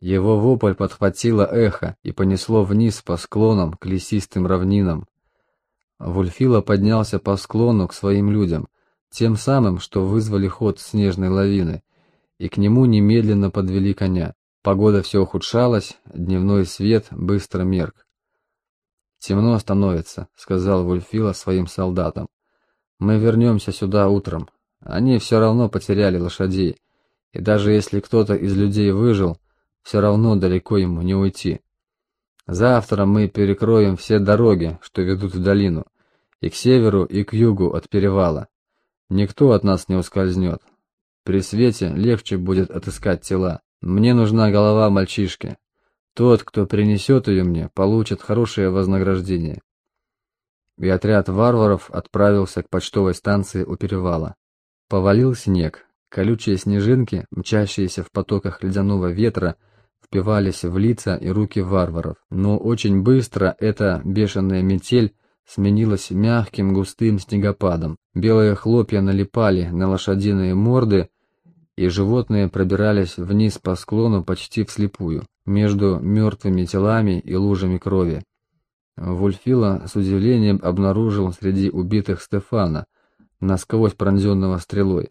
Его вопль подхватило эхо и понесло вниз по склонам к лесистым равнинам. Вульфила поднялся по склону к своим людям, тем самым, что вызвали ход снежной лавины, и к нему немедленно подвели коня. Погода все ухудшалась, дневной свет быстро мерк. «Темно становится», — сказал Вульфила своим солдатам. «Мы вернемся сюда утром. Они все равно потеряли лошадей, и даже если кто-то из людей выжил, все равно далеко ему не уйти. Завтра мы перекроем все дороги, что ведут в долину, и к северу, и к югу от перевала. Никто от нас не ускользнет. При свете легче будет отыскать тела. Мне нужна голова мальчишки, тот, кто принесет ее мне, получит хорошее вознаграждение. И отряд варваров отправился к почтовой станции у перевала. Повалил снег. Колючие снежинки, мчащиеся в потоках ледяного ветра, впивались в лица и руки варваров. Но очень быстро эта бешеная метель сменилась мягким густым снегопадом. Белые хлопья налипали на лошадиные морды, и животные пробирались вниз по склону почти вслепую между мертвыми телами и лужами крови. Вульфила с удивлением обнаружил среди убитых Стефана, насквозь пронзенного стрелой.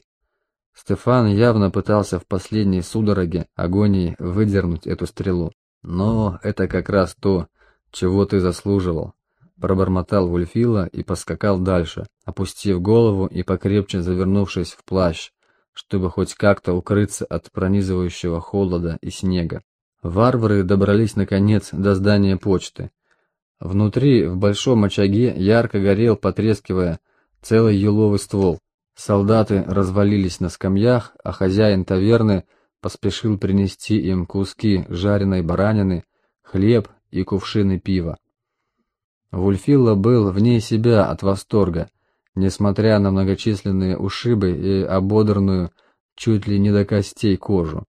Стефан явно пытался в последней судороге агонии выдернуть эту стрелу. «Но это как раз то, чего ты заслуживал», — пробормотал Вульфила и поскакал дальше, опустив голову и покрепче завернувшись в плащ, чтобы хоть как-то укрыться от пронизывающего холода и снега. Варвары добрались наконец до здания почты. Внутри, в большом очаге, ярко горел, потрескивая, целый еловый ствол. Солдаты развалились на скамьях, а хозяин таверны поспешил принести им куски жареной баранины, хлеб и кувшины пива. Вульфилла был вне себя от восторга, несмотря на многочисленные ушибы и ободранную чуть ли не до костей кожу.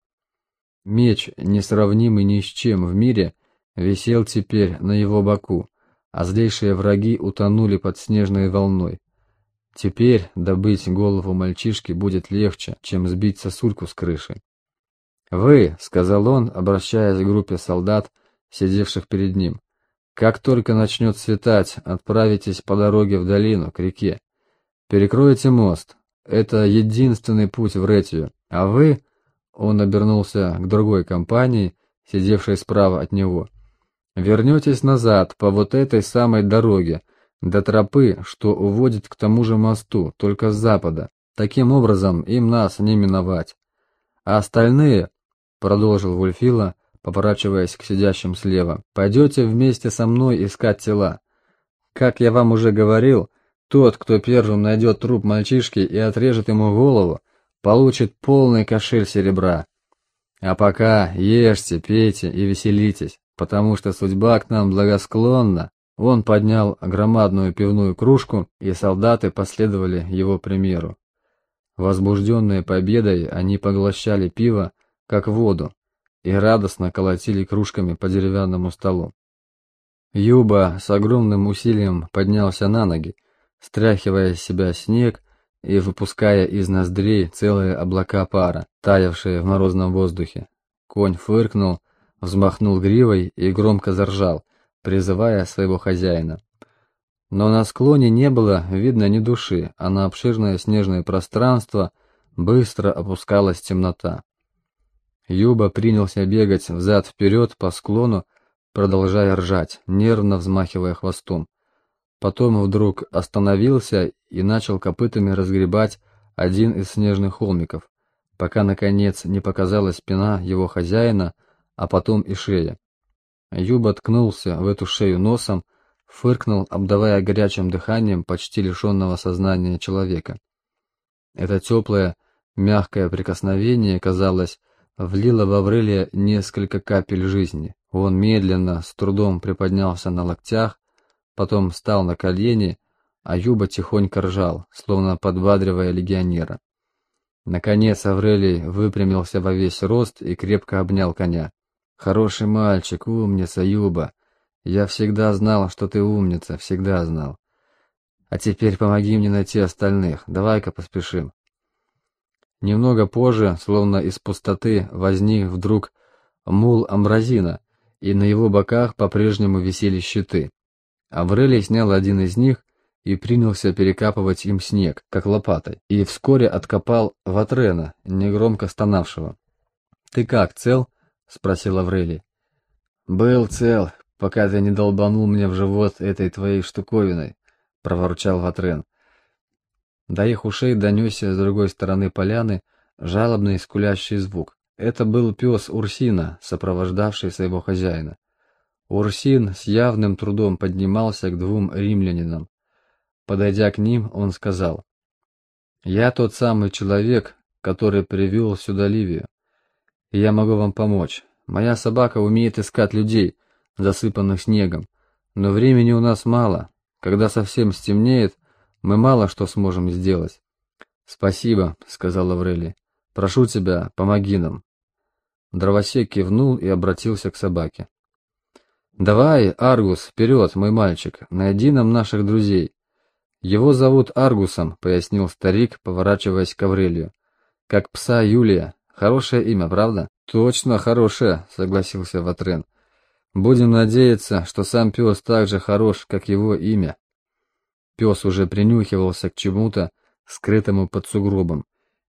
Меч, несравнимый ни с чем в мире, висел теперь на его боку, а злейшие враги утонули под снежной волной. Теперь добыть голову мальчишки будет легче, чем сбить сосульку с крыши. «Вы», — сказал он, обращаясь к группе солдат, сидевших перед ним, — «как только начнет светать, отправитесь по дороге в долину, к реке. Перекройте мост. Это единственный путь в Ретию, а вы он обернулся к другой компании, сидевшей справа от него. «Вернетесь назад по вот этой самой дороге, до тропы, что уводит к тому же мосту, только с запада. Таким образом, им нас не миновать. А остальные, — продолжил Вульфила, поворачиваясь к сидящим слева, — пойдете вместе со мной искать тела. Как я вам уже говорил, тот, кто первым найдет труп мальчишки и отрежет ему голову, получит полный кошель серебра. А пока ешьте, пейте и веселитесь, потому что судьба к нам благосклонна. Он поднял громадную пивную кружку, и солдаты последовали его примеру. Возбужденные победой, они поглощали пиво, как воду, и радостно колотили кружками по деревянному столу. Юба с огромным усилием поднялся на ноги, стряхивая с себя снег и выпуская из ноздрей целые облака пара, таявшие в морозном воздухе. Конь фыркнул, взмахнул гривой и громко заржал, призывая своего хозяина. Но на склоне не было видно ни души, а на обширное снежное пространство быстро опускалась темнота. Юба принялся бегать взад-вперед по склону, продолжая ржать, нервно взмахивая хвостом. Потом вдруг остановился и начал копытами разгребать один из снежных холмиков, пока, наконец, не показалась спина его хозяина, а потом и шея. Юба ткнулся в эту шею носом, фыркнул, обдавая горячим дыханием почти лишенного сознания человека. Это теплое, мягкое прикосновение, казалось, влило в Аврелия несколько капель жизни. Он медленно, с трудом приподнялся на локтях, потом встал на колени, а Юба тихонько ржал, словно подбадривая легионера. Наконец Аврелий выпрямился во весь рост и крепко обнял коня. «Хороший мальчик, умница, Юба. Я всегда знал, что ты умница, всегда знал. А теперь помоги мне найти остальных, давай-ка поспешим». Немного позже, словно из пустоты, возник вдруг мул Амбразина, и на его боках по-прежнему висели щиты. Аврелий снял один из них и принялся перекапывать им снег, как лопатой, и вскоре откопал Ватрена, негромко стонавшего. «Ты как, цел?» — спросил Аврелий. «Был цел, пока ты не долбанул мне в живот этой твоей штуковиной», — проворчал Ватрен. До их ушей донесся с другой стороны поляны жалобный скулящий звук. Это был пес Урсина, сопровождавший своего хозяина. Урсин с явным трудом поднимался к двум римлянинам. Подойдя к ним, он сказал, «Я тот самый человек, который привел сюда Ливию, и я могу вам помочь. Моя собака умеет искать людей, засыпанных снегом, но времени у нас мало. Когда совсем стемнеет, мы мало что сможем сделать». «Спасибо», — сказал Аврелий. «Прошу тебя, помоги нам». Дровосек кивнул и обратился к собаке. «Давай, Аргус, вперед, мой мальчик, найди нам наших друзей. Его зовут Аргусом», — пояснил старик, поворачиваясь к Аврелию. «Как пса Юлия. Хорошее имя, правда?» «Точно хорошее», — согласился Ватрен. «Будем надеяться, что сам пес так же хорош, как его имя». Пес уже принюхивался к чему-то, скрытому под сугробом,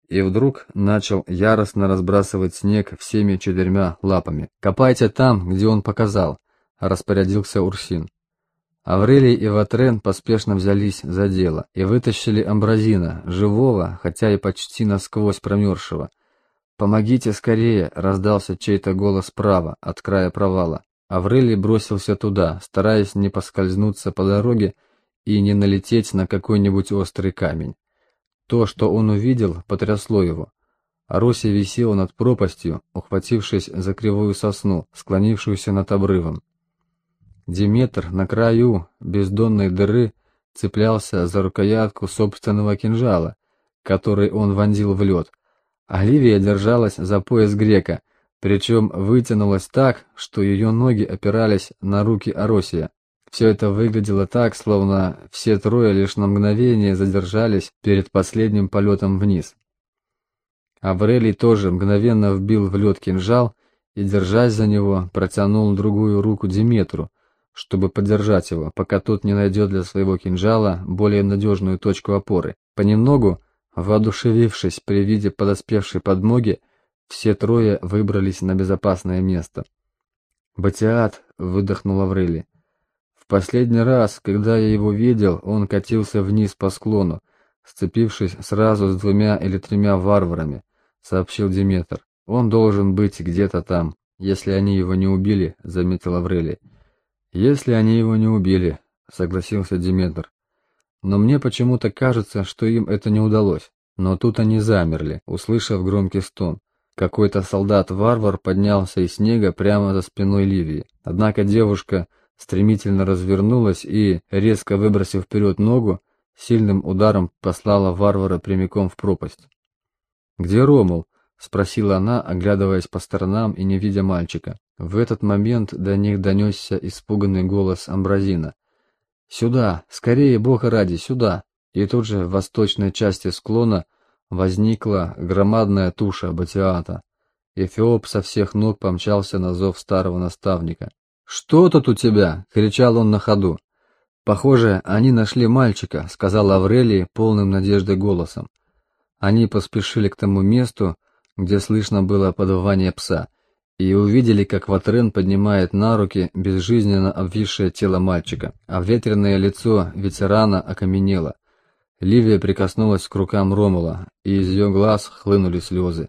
и вдруг начал яростно разбрасывать снег всеми четырьмя лапами. «Копайте там, где он показал», — распорядился Урсин. Аврелий и Ватрен поспешно взялись за дело и вытащили Амбразина, живого, хотя и почти насквозь промерзшего. «Помогите скорее!» — раздался чей-то голос справа, от края провала. Аврелий бросился туда, стараясь не поскользнуться по дороге и не налететь на какой-нибудь острый камень. То, что он увидел, потрясло его. Аруся висела над пропастью, ухватившись за кривую сосну, склонившуюся над обрывом. Диметр на краю бездонной дыры цеплялся за рукоятку собственного кинжала, который он вонзил в лед. Оливия держалась за пояс грека, причем вытянулась так, что ее ноги опирались на руки Аросия. Все это выглядело так, словно все трое лишь на мгновение задержались перед последним полетом вниз. Аврелий тоже мгновенно вбил в лед кинжал и, держась за него, протянул другую руку Диметру, чтобы поддержать его, пока тот не найдет для своего кинжала более надежную точку опоры. Понемногу, воодушевившись при виде подоспевшей подмоги, все трое выбрались на безопасное место. «Батиат!» — выдохнул Аврелий. В последний раз, когда я его видел, он катился вниз по склону, сцепившись сразу с двумя или тремя варварами, сообщил Диметр. Он должен быть где-то там, если они его не убили, заметил Аврелий. Если они его не убили, согласился Диметр. Но мне почему-то кажется, что им это не удалось. Но тут они замерли, услышав громкий стон. Какой-то солдат-варвар поднялся из снега прямо за спиной Ливии. Однако девушка стремительно развернулась и, резко выбросив вперед ногу, сильным ударом послала варвара прямиком в пропасть. «Где Ромул?» — спросила она, оглядываясь по сторонам и не видя мальчика. В этот момент до них донесся испуганный голос Амбразина. «Сюда! Скорее, Бога ради, сюда!» И тут же в восточной части склона возникла громадная туша Батиата. Эфиоп со всех ног помчался на зов старого наставника. «Что тут у тебя?» — кричал он на ходу. «Похоже, они нашли мальчика», — сказал Аврелий полным надежды голосом. Они поспешили к тому месту, где слышно было подвывание пса, и увидели, как Ватрен поднимает на руки безжизненно обвисшее тело мальчика, а ветреное лицо ветерана окаменело. Ливия прикоснулась к рукам Ромула, и из ее глаз хлынули слезы.